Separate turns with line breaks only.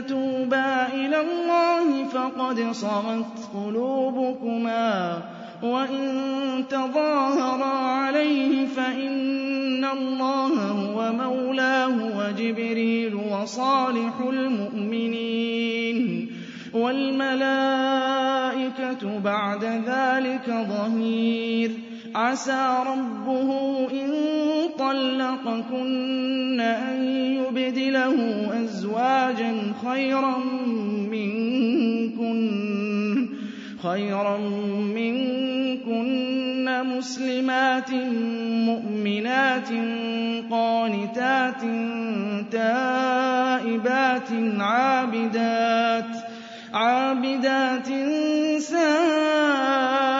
تَتُوبَا إِلَى اللَّهِ فَقَدْ صَغَتْ قُلُوبُكُمَا وَإِن تَظَاهَرَا عَلَيْهِ فَإِنَّ اللَّهَ هُوَ مَوْلَاهُ وَجِبْرِيلُ وَصَالِحُ الْمُؤْمِنِينَ وَالْمَلَائِكَةُ بَعْدَ ذَٰلِكَ ظَهِيرٌ عَسَىٰ رَبُّهُ إِن خَلَقَكُنَّ أَن يُبْدِلَهُ أَزْوَاجًا خَيْرًا مِّنكُنَّ مُسْلِمَاتٍ مُّؤْمِنَاتٍ قَانِتَاتٍ تَائِبَاتٍ عَابِدَاتٍ سَائِحَاتٍ